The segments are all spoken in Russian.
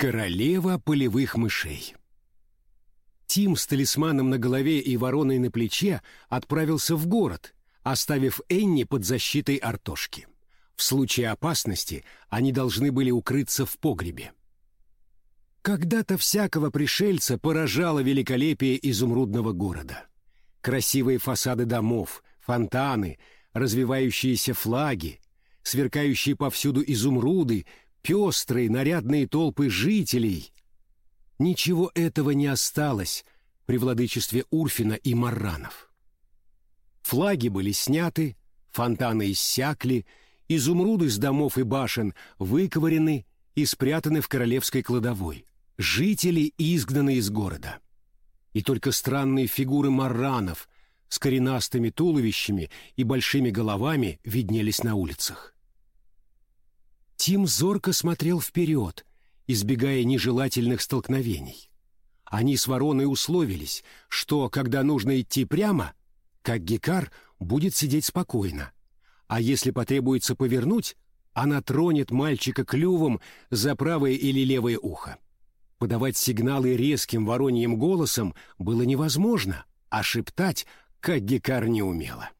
Королева полевых мышей. Тим с талисманом на голове и вороной на плече отправился в город, оставив Энни под защитой Артошки. В случае опасности они должны были укрыться в погребе. Когда-то всякого пришельца поражало великолепие изумрудного города. Красивые фасады домов, фонтаны, развивающиеся флаги, сверкающие повсюду изумруды, пестрые нарядные толпы жителей. Ничего этого не осталось при владычестве Урфина и Марранов. Флаги были сняты, фонтаны иссякли, изумруды с домов и башен выковырены и спрятаны в королевской кладовой. Жители изгнаны из города. И только странные фигуры марранов с коренастыми туловищами и большими головами виднелись на улицах. Тим зорко смотрел вперед, избегая нежелательных столкновений. Они с вороной условились, что, когда нужно идти прямо, как Гекар будет сидеть спокойно, а если потребуется повернуть, она тронет мальчика клювом за правое или левое ухо. Подавать сигналы резким вороньим голосом было невозможно, а шептать, как Гекар не умела.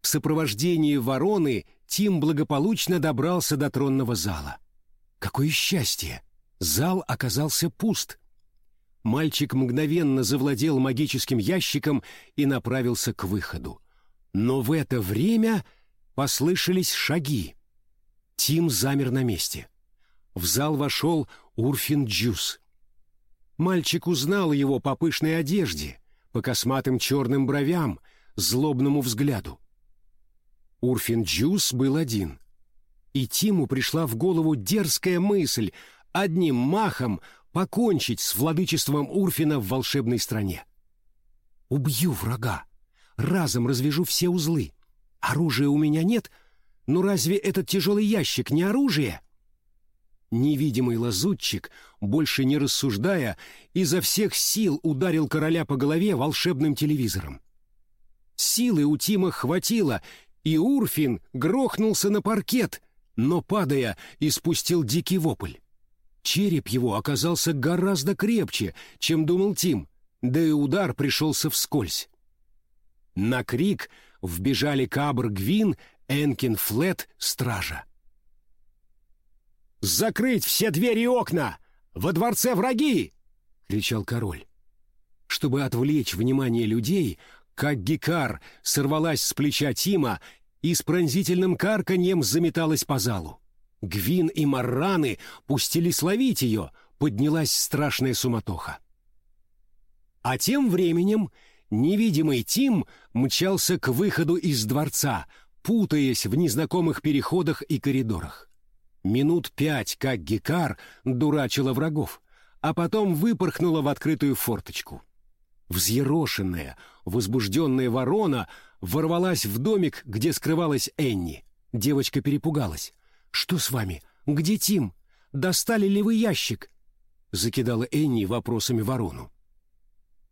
В сопровождении вороны Тим благополучно добрался до тронного зала. Какое счастье! Зал оказался пуст. Мальчик мгновенно завладел магическим ящиком и направился к выходу. Но в это время послышались шаги. Тим замер на месте. В зал вошел Урфин Джус. Мальчик узнал его по пышной одежде, по косматым черным бровям, злобному взгляду. Урфин Джус был один. И Тиму пришла в голову дерзкая мысль одним махом покончить с владычеством Урфина в волшебной стране. «Убью врага, разом развяжу все узлы. Оружия у меня нет, но разве этот тяжелый ящик не оружие?» Невидимый лазутчик, больше не рассуждая, изо всех сил ударил короля по голове волшебным телевизором. Силы у Тима хватило, и Урфин грохнулся на паркет, но, падая, испустил дикий вопль. Череп его оказался гораздо крепче, чем думал Тим, да и удар пришелся вскользь. На крик вбежали Кабр Гвин, Энкин Флет, стража. «Закрыть все двери и окна! Во дворце враги!» — кричал король. Чтобы отвлечь внимание людей, как гикар сорвалась с плеча Тима и с пронзительным карканьем заметалась по залу. Гвин и Марраны пустились ловить ее, поднялась страшная суматоха. А тем временем невидимый Тим мчался к выходу из дворца, путаясь в незнакомых переходах и коридорах. Минут пять, как Гекар, дурачила врагов, а потом выпорхнула в открытую форточку. Взъерошенная, возбужденная ворона ворвалась в домик, где скрывалась Энни. Девочка перепугалась. «Что с вами? Где Тим? Достали ли вы ящик?» Закидала Энни вопросами ворону.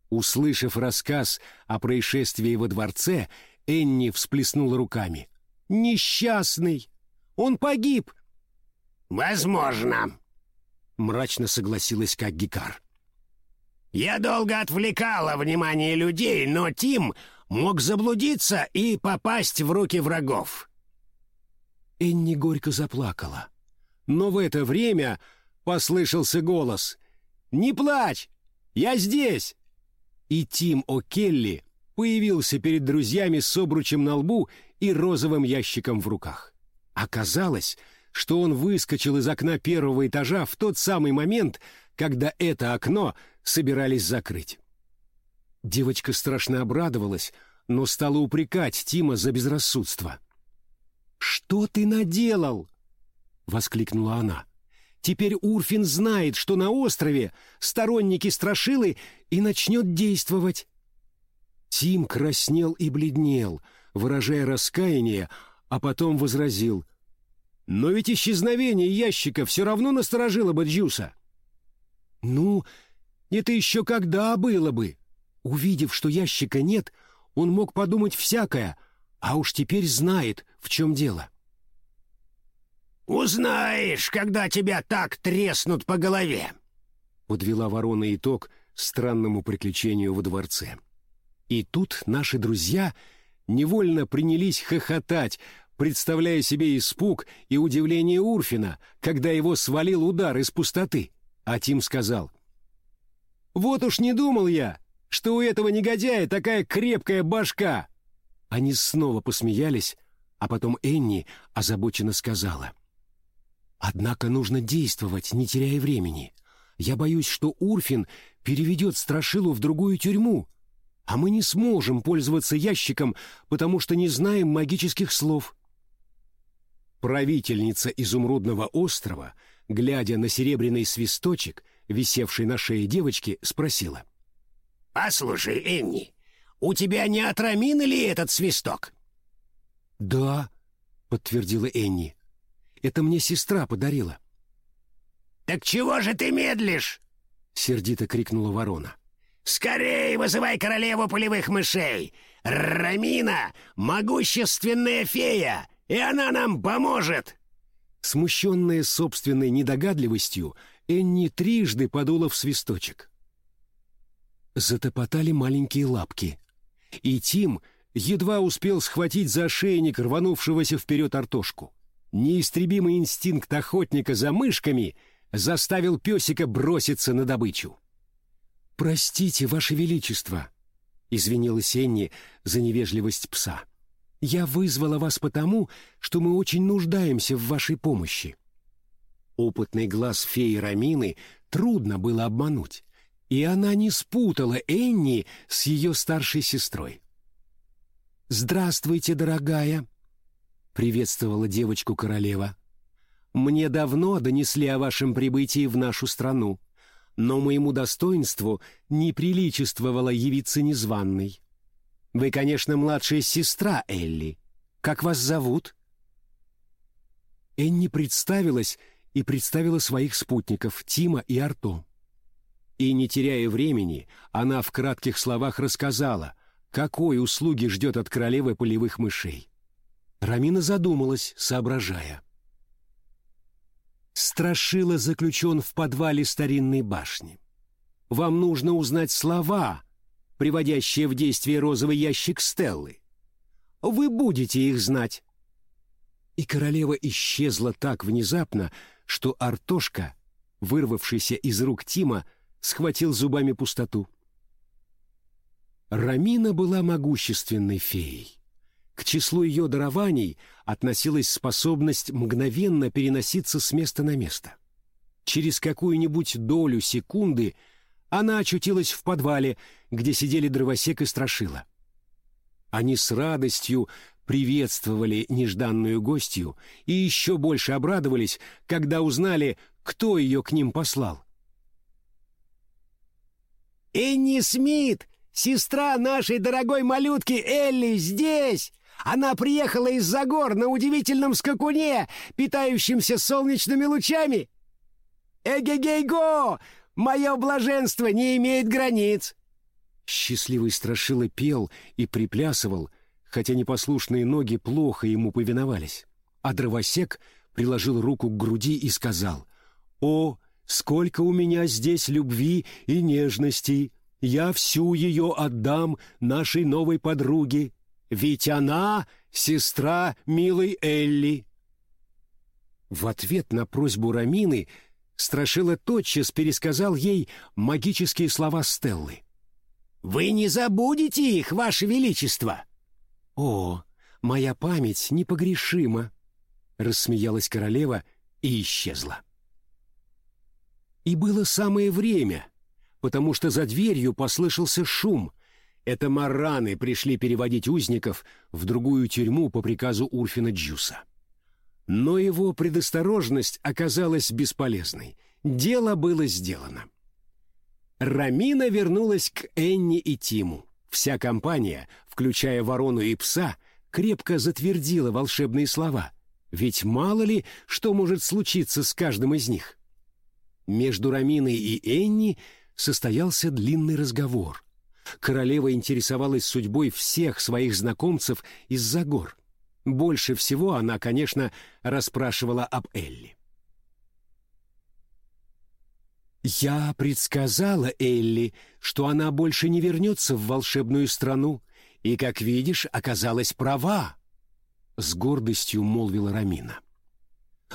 Услышав рассказ о происшествии во дворце, Энни всплеснула руками. «Несчастный! Он погиб!» «Возможно», — мрачно согласилась как Гикар. Я долго отвлекала внимание людей, но Тим мог заблудиться и попасть в руки врагов. Энни горько заплакала. Но в это время послышался голос. «Не плачь! Я здесь!» И Тим О'Келли появился перед друзьями с обручем на лбу и розовым ящиком в руках. Оказалось, что он выскочил из окна первого этажа в тот самый момент, когда это окно собирались закрыть. Девочка страшно обрадовалась, но стала упрекать Тима за безрассудство. «Что ты наделал?» — воскликнула она. «Теперь Урфин знает, что на острове сторонники Страшилы и начнет действовать». Тим краснел и бледнел, выражая раскаяние, а потом возразил. «Но ведь исчезновение ящика все равно насторожило бы Джуса». «Ну, это еще когда было бы? Увидев, что ящика нет, он мог подумать всякое, а уж теперь знает, в чем дело». Узнаешь, когда тебя так треснут по голове!» Подвела ворона итог странному приключению во дворце. И тут наши друзья невольно принялись хохотать, представляя себе испуг и удивление Урфина, когда его свалил удар из пустоты. А Тим сказал, «Вот уж не думал я, что у этого негодяя такая крепкая башка!» Они снова посмеялись, а потом Энни озабоченно сказала, «Однако нужно действовать, не теряя времени. Я боюсь, что Урфин переведет Страшилу в другую тюрьму, а мы не сможем пользоваться ящиком, потому что не знаем магических слов». Правительница изумрудного острова, глядя на серебряный свисточек, висевший на шее девочки, спросила. «Послушай, Энни, у тебя не от Рамины ли этот свисток?» «Да», — подтвердила Энни. «Это мне сестра подарила». «Так чего же ты медлишь?» — сердито крикнула ворона. «Скорей вызывай королеву полевых мышей! Рамина — могущественная фея, и она нам поможет!» Смущенная собственной недогадливостью, Энни трижды подула в свисточек. Затопотали маленькие лапки, и Тим едва успел схватить за шейник рванувшегося вперед артошку. Неистребимый инстинкт охотника за мышками заставил песика броситься на добычу. «Простите, Ваше Величество», — извинилась Энни за невежливость пса. «Я вызвала вас потому, что мы очень нуждаемся в вашей помощи». Опытный глаз феи Рамины трудно было обмануть, и она не спутала Энни с ее старшей сестрой. «Здравствуйте, дорогая!» — приветствовала девочку королева. «Мне давно донесли о вашем прибытии в нашу страну но моему достоинству неприличествовало явиться незваной. Вы, конечно, младшая сестра Элли. Как вас зовут?» Энни представилась и представила своих спутников Тима и Арто. И, не теряя времени, она в кратких словах рассказала, какой услуги ждет от королевы полевых мышей. Рамина задумалась, соображая. Страшила заключен в подвале старинной башни. Вам нужно узнать слова, приводящие в действие розовый ящик Стеллы. Вы будете их знать. И королева исчезла так внезапно, что Артошка, вырвавшийся из рук Тима, схватил зубами пустоту. Рамина была могущественной феей. К числу ее дарований относилась способность мгновенно переноситься с места на место. Через какую-нибудь долю секунды она очутилась в подвале, где сидели дровосек и страшила. Они с радостью приветствовали нежданную гостью и еще больше обрадовались, когда узнали, кто ее к ним послал. «Энни Смит, сестра нашей дорогой малютки Элли, здесь!» Она приехала из-за гор на удивительном скакуне, питающемся солнечными лучами. Эгегей-го! Мое блаженство не имеет границ!» Счастливый страшила пел и приплясывал, хотя непослушные ноги плохо ему повиновались. А дровосек приложил руку к груди и сказал, «О, сколько у меня здесь любви и нежности! Я всю ее отдам нашей новой подруге!» Ведь она — сестра милой Элли. В ответ на просьбу Рамины Страшила тотчас пересказал ей магические слова Стеллы. «Вы не забудете их, Ваше Величество!» «О, моя память непогрешима!» — рассмеялась королева и исчезла. И было самое время, потому что за дверью послышался шум, это мараны пришли переводить узников в другую тюрьму по приказу Урфина Джуса. Но его предосторожность оказалась бесполезной. Дело было сделано. Рамина вернулась к Энни и Тиму. Вся компания, включая ворону и пса, крепко затвердила волшебные слова, ведь мало ли что может случиться с каждым из них. Между Раминой и Энни состоялся длинный разговор — королева интересовалась судьбой всех своих знакомцев из-за гор. Больше всего она, конечно, расспрашивала об Элли. «Я предсказала Элли, что она больше не вернется в волшебную страну, и, как видишь, оказалась права», — с гордостью молвила Рамина.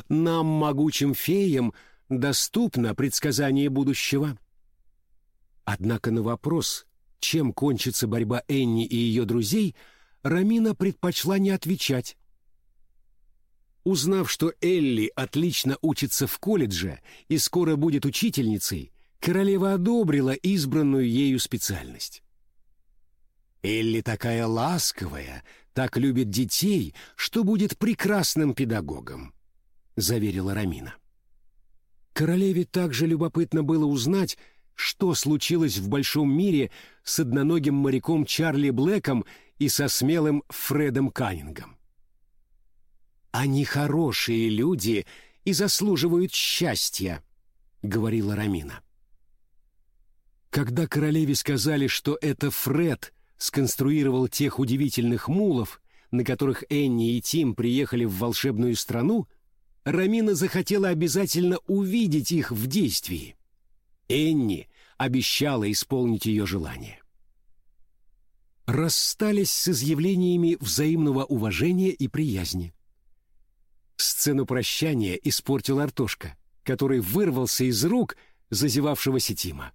«Нам, могучим феям, доступно предсказание будущего». Однако на вопрос, чем кончится борьба Энни и ее друзей, Рамина предпочла не отвечать. Узнав, что Элли отлично учится в колледже и скоро будет учительницей, королева одобрила избранную ею специальность. Элли такая ласковая, так любит детей, что будет прекрасным педагогом, заверила Рамина. Королеве также любопытно было узнать, что случилось в большом мире с одноногим моряком Чарли Блэком и со смелым Фредом Каннингом. «Они хорошие люди и заслуживают счастья», — говорила Рамина. Когда королеве сказали, что это Фред сконструировал тех удивительных мулов, на которых Энни и Тим приехали в волшебную страну, Рамина захотела обязательно увидеть их в действии. Энни обещала исполнить ее желание. Расстались с изъявлениями взаимного уважения и приязни. Сцену прощания испортил Артошка, который вырвался из рук зазевавшегося Тима.